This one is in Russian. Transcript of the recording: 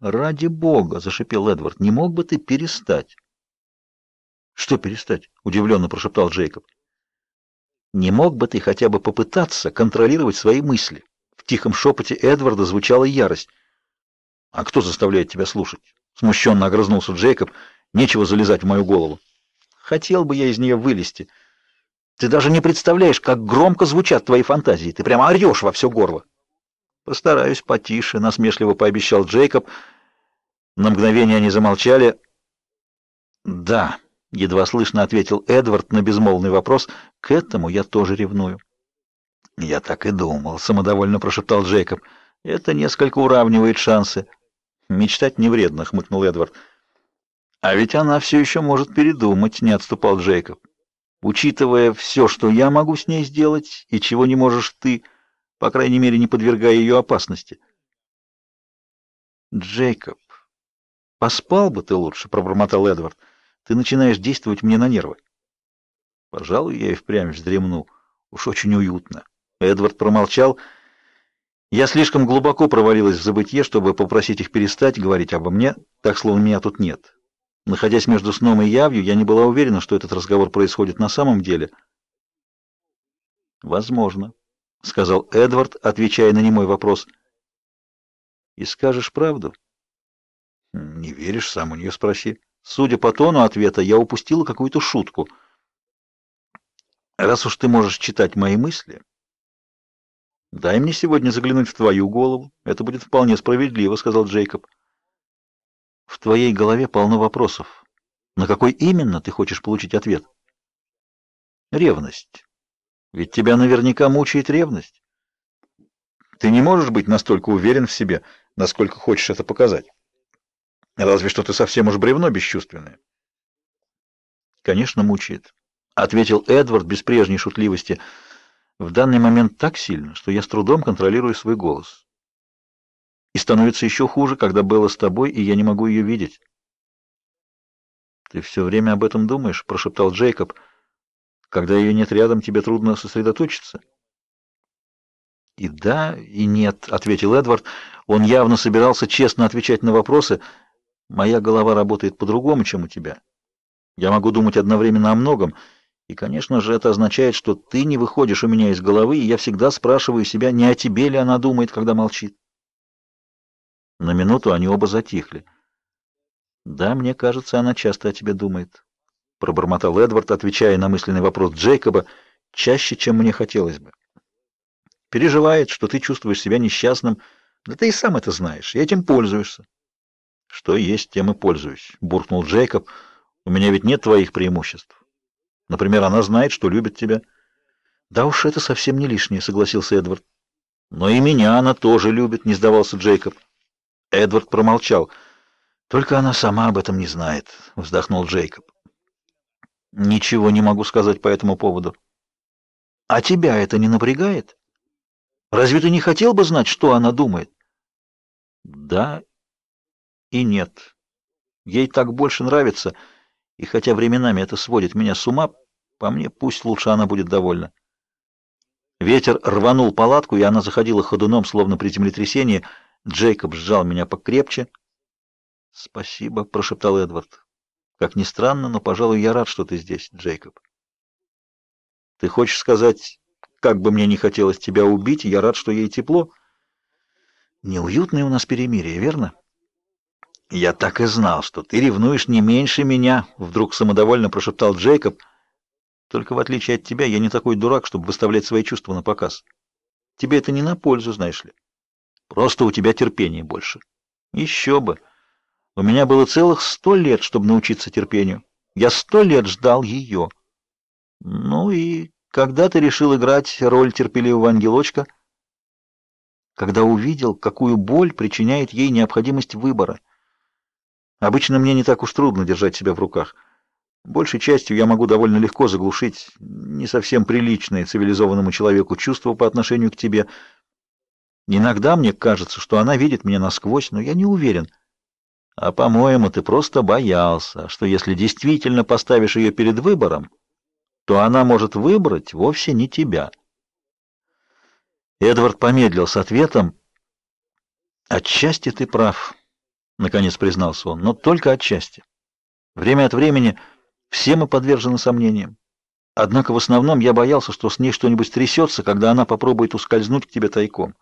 Ради бога, зашипел Эдвард. Не мог бы ты перестать? Что перестать? удивленно прошептал Джейкоб. Не мог бы ты хотя бы попытаться контролировать свои мысли? В тихом шепоте Эдварда звучала ярость. А кто заставляет тебя слушать? Смущенно огрызнулся Джейкоб. Нечего залезать в мою голову. Хотел бы я из нее вылезти. Ты даже не представляешь, как громко звучат твои фантазии. Ты прямо орешь во все горло. Постараюсь потише, насмешливо пообещал Джейкоб. На мгновение они замолчали. Да, едва слышно ответил Эдвард на безмолвный вопрос. К этому я тоже ревную. Я так и думал, самодовольно прошептал Джейкоб. Это несколько уравнивает шансы. Мечтать не вредно, хмыкнул Эдвард. А ведь она все еще может передумать, не отступал Джейкоб. Учитывая все, что я могу с ней сделать и чего не можешь ты, по крайней мере, не подвергая ее опасности. Джейкоб, поспал бы ты лучше, пробормотал Эдвард. Ты начинаешь действовать мне на нервы. Пожалуй, я и впрямь вздремну. Уж очень уютно. Эдвард промолчал. Я слишком глубоко провалилась в забытье, чтобы попросить их перестать говорить обо мне, так словно меня тут нет. Находясь между сном и явью, я не была уверена, что этот разговор происходит на самом деле. Возможно сказал Эдвард, отвечая на немой вопрос. И скажешь правду? Не веришь, сам у нее спроси. Судя по тону ответа, я упустила какую-то шутку. Раз уж ты можешь читать мои мысли, дай мне сегодня заглянуть в твою голову. Это будет вполне справедливо, сказал Джейкоб. В твоей голове полно вопросов. На какой именно ты хочешь получить ответ? Ревность. Ведь тебя наверняка мучает ревность. Ты не можешь быть настолько уверен в себе, насколько хочешь это показать. Разве что ты совсем уж бревно бесчувственное. Конечно, мучает, ответил Эдвард без прежней шутливости. В данный момент так сильно, что я с трудом контролирую свой голос. И становится еще хуже, когда Белла с тобой, и я не могу ее видеть. Ты все время об этом думаешь, прошептал Джейкоб. Когда ее нет рядом, тебе трудно сосредоточиться. И да, и нет, ответил Эдвард. Он явно собирался честно отвечать на вопросы. Моя голова работает по-другому, чем у тебя. Я могу думать одновременно о многом, и, конечно же, это означает, что ты не выходишь у меня из головы, и я всегда спрашиваю себя, не о тебе ли она думает, когда молчит. На минуту они оба затихли. Да, мне кажется, она часто о тебе думает пробормотал Эдвард, отвечая на мысленный вопрос Джейкоба, чаще, чем мне хотелось бы. Переживает, что ты чувствуешь себя несчастным, да ты и сам это знаешь, и этим пользуешься. Что есть, тем и пользуюсь, буркнул Джейкоб. У меня ведь нет твоих преимуществ. Например, она знает, что любит тебя. Да уж это совсем не лишнее, согласился Эдвард. Но и меня она тоже любит, не сдавался Джейкоб. Эдвард промолчал. Только она сама об этом не знает, вздохнул Джейкоб. Ничего не могу сказать по этому поводу. А тебя это не напрягает? Разве ты не хотел бы знать, что она думает? Да и нет. Ей так больше нравится, и хотя временами это сводит меня с ума, по мне пусть лучше она будет довольна. Ветер рванул палатку, и она заходила ходуном, словно при землетрясении. Джейкоб сжал меня покрепче. "Спасибо", прошептал Эдвард. Как ни странно, но, пожалуй, я рад, что ты здесь, Джейкоб. Ты хочешь сказать, как бы мне не хотелось тебя убить, я рад, что ей тепло? Неуютное у нас перемирие, верно? Я так и знал, что ты ревнуешь не меньше меня, вдруг самодовольно прошептал Джейкоб. Только в отличие от тебя, я не такой дурак, чтобы выставлять свои чувства на показ. Тебе это не на пользу, знаешь ли. Просто у тебя терпения больше. Еще бы. У меня было целых сто лет, чтобы научиться терпению. Я сто лет ждал ее. Ну и когда ты решил играть роль терпеливого ангелочка? Когда увидел, какую боль причиняет ей необходимость выбора. Обычно мне не так уж трудно держать себя в руках. Большей частью я могу довольно легко заглушить не совсем приличные цивилизованному человеку чувства по отношению к тебе. Иногда мне кажется, что она видит меня насквозь, но я не уверен. А, по-моему, ты просто боялся, что если действительно поставишь ее перед выбором, то она может выбрать вовсе не тебя. Эдвард помедлил с ответом. Отчасти ты прав. наконец признался он, но только отчасти. Время от времени все мы подвержены сомнениям. Однако в основном я боялся, что с ней что-нибудь трясется, когда она попробует ускользнуть к тебе тайком.